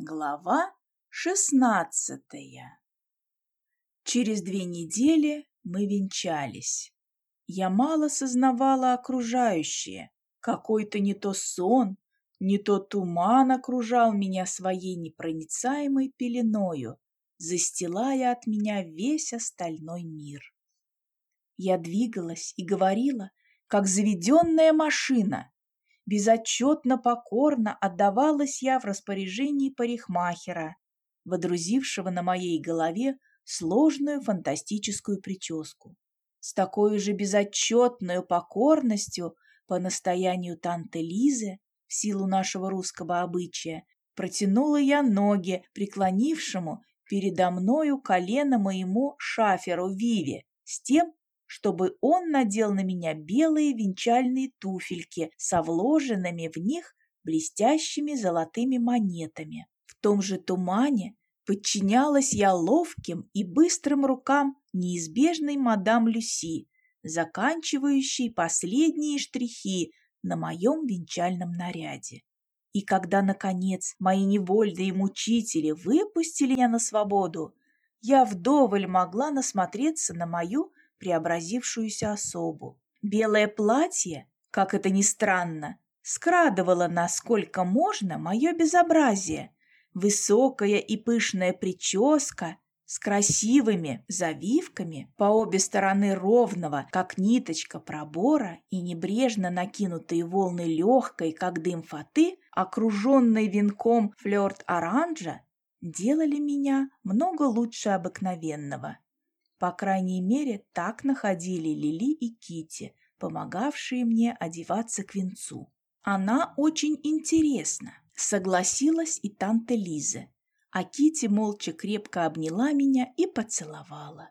Глава шестнадцатая Через две недели мы венчались. Я мало сознавала окружающее. Какой-то не то сон, не то туман окружал меня своей непроницаемой пеленою, застилая от меня весь остальной мир. Я двигалась и говорила, как заведенная машина. Безотчетно покорно отдавалась я в распоряжении парикмахера, водрузившего на моей голове сложную фантастическую прическу. С такой же безотчетной покорностью по настоянию танты Лизы, в силу нашего русского обычая, протянула я ноги преклонившему передо мною колено моему шаферу Виве с тем, чтобы он надел на меня белые венчальные туфельки со вложенными в них блестящими золотыми монетами. В том же тумане подчинялась я ловким и быстрым рукам неизбежной мадам Люси, заканчивающей последние штрихи на моем венчальном наряде. И когда, наконец, мои невольные мучители выпустили меня на свободу, я вдоволь могла насмотреться на мою преобразившуюся особу. Белое платье, как это ни странно, скрадывало насколько можно мое безобразие. Высокая и пышная прическа с красивыми завивками по обе стороны ровного, как ниточка пробора, и небрежно накинутые волны легкой, как дым фаты, окруженной венком флёрт-оранжа, делали меня много лучше обыкновенного. По крайней мере, так находили Лили и Кити, помогавшие мне одеваться к венцу. Она очень интересна, согласилась и танта Лиза, а Кити молча крепко обняла меня и поцеловала.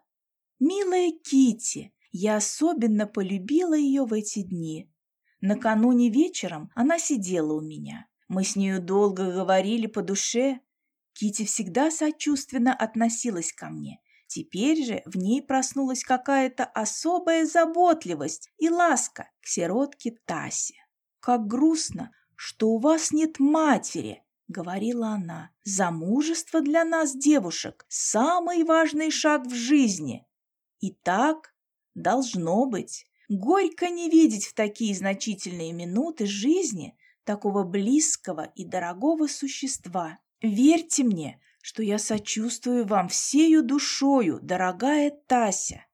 Милая Кити, я особенно полюбила ее в эти дни. Накануне вечером она сидела у меня. Мы с нею долго говорили по душе. Кити всегда сочувственно относилась ко мне Теперь же в ней проснулась какая-то особая заботливость и ласка к сиротке Тасе. «Как грустно, что у вас нет матери!» — говорила она. «Замужество для нас, девушек, самый важный шаг в жизни. И так должно быть. Горько не видеть в такие значительные минуты жизни такого близкого и дорогого существа. Верьте мне, что я сочувствую вам всею душою, дорогая Тася.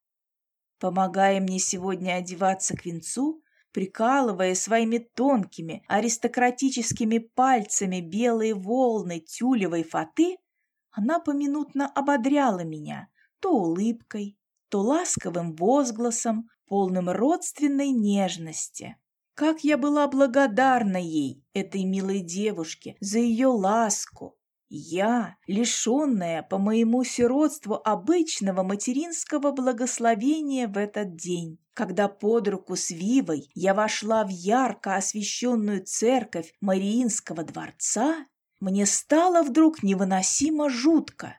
Помогая мне сегодня одеваться к венцу, прикалывая своими тонкими аристократическими пальцами белые волны тюлевой фаты, она поминутно ободряла меня то улыбкой, то ласковым возгласом, полным родственной нежности. Как я была благодарна ей, этой милой девушке, за ее ласку, я, лишенная по моему сиротству обычного материнского благословения в этот день, когда под руку с Вивой я вошла в ярко освещенную церковь Мариинского дворца, мне стало вдруг невыносимо жутко.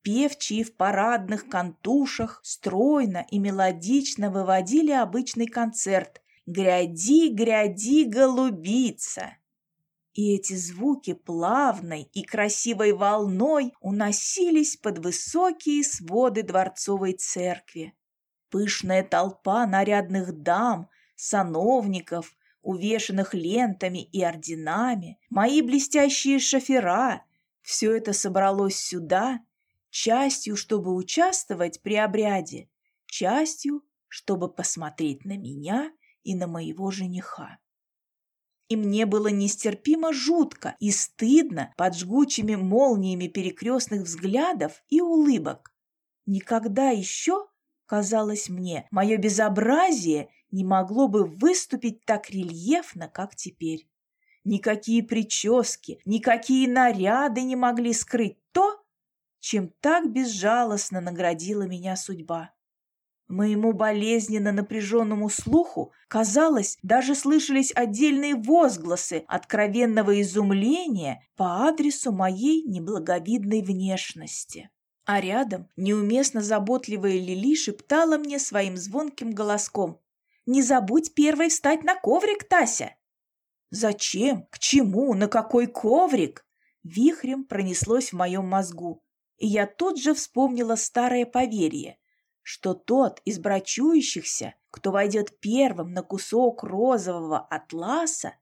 Певчие в парадных кантушах стройно и мелодично выводили обычный концерт «Гряди, гряди, голубица!» И эти звуки плавной и красивой волной уносились под высокие своды дворцовой церкви. Пышная толпа нарядных дам, сановников, увешанных лентами и орденами, мои блестящие шофера — все это собралось сюда, частью, чтобы участвовать при обряде, частью, чтобы посмотреть на меня и на моего жениха. И мне было нестерпимо жутко и стыдно под жгучими молниями перекрестных взглядов и улыбок. Никогда еще, казалось мне, мое безобразие не могло бы выступить так рельефно, как теперь. Никакие прически, никакие наряды не могли скрыть то, чем так безжалостно наградила меня судьба. Моему болезненно напряженному слуху, казалось, даже слышались отдельные возгласы откровенного изумления по адресу моей неблаговидной внешности. А рядом неуместно заботливая Лили шептала мне своим звонким голоском «Не забудь первой встать на коврик, Тася!» «Зачем? К чему? На какой коврик?» вихрем пронеслось в моем мозгу, и я тут же вспомнила старое поверье, что тот из брачующихся, кто войдет первым на кусок розового атласа,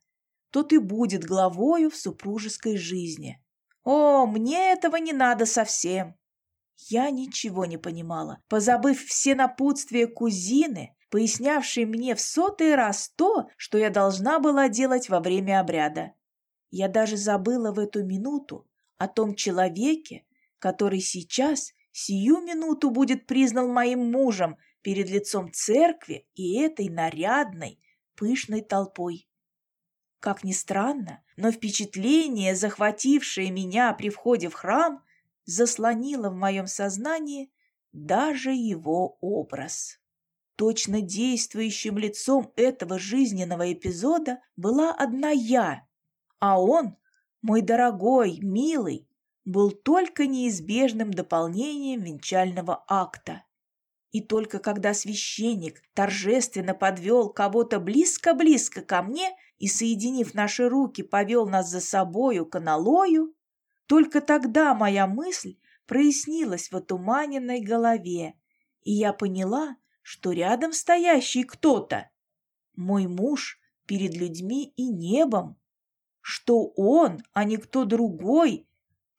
тот и будет главою в супружеской жизни. О, мне этого не надо совсем. Я ничего не понимала, позабыв все напутствия кузины, пояснявшей мне в сотый раз то, что я должна была делать во время обряда. Я даже забыла в эту минуту о том человеке, который сейчас, сию минуту, будет признан моим мужем перед лицом церкви и этой нарядной, пышной толпой. Как ни странно, но впечатление, захватившее меня при входе в храм, заслонило в моем сознании даже его образ. Точно действующим лицом этого жизненного эпизода была одна я, а он, мой дорогой, милый, был только неизбежным дополнением венчального акта. И только когда священник торжественно подвел кого-то близко-близко ко мне и, соединив наши руки, повел нас за собою к аналою, только тогда моя мысль прояснилась в отуманенной голове, и я поняла, что рядом стоящий кто-то, мой муж перед людьми и небом, что он, а не кто другой,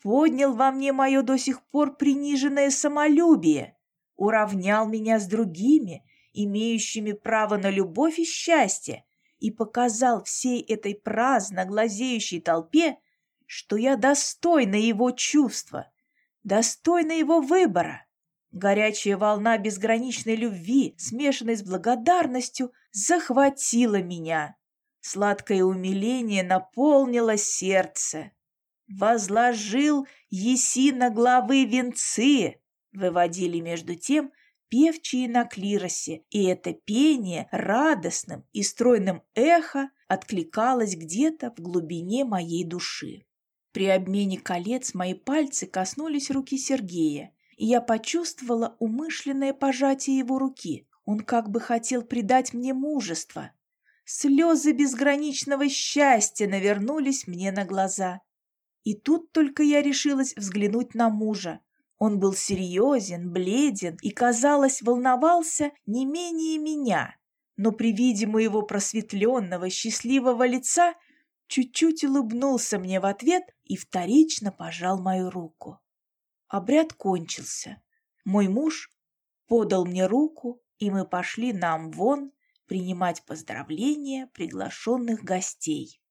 поднял во мне мое до сих пор приниженное самолюбие, уравнял меня с другими, имеющими право на любовь и счастье, и показал всей этой праздно глазеющей толпе, что я достойна его чувства, достойна его выбора. Горячая волна безграничной любви, смешанной с благодарностью, захватила меня. Сладкое умиление наполнило сердце. «Возложил еси на главы венцы», выводили между тем певчие на клиросе, и это пение радостным и стройным эхо откликалось где-то в глубине моей души. При обмене колец мои пальцы коснулись руки Сергея, и я почувствовала умышленное пожатие его руки. Он как бы хотел придать мне мужество. Слезы безграничного счастья навернулись мне на глаза. И тут только я решилась взглянуть на мужа. Он был серьезен, бледен и, казалось, волновался не менее меня, но при виде моего просветленного, счастливого лица чуть-чуть улыбнулся мне в ответ и вторично пожал мою руку. Обряд кончился. Мой муж подал мне руку, и мы пошли нам вон принимать поздравления приглашенных гостей.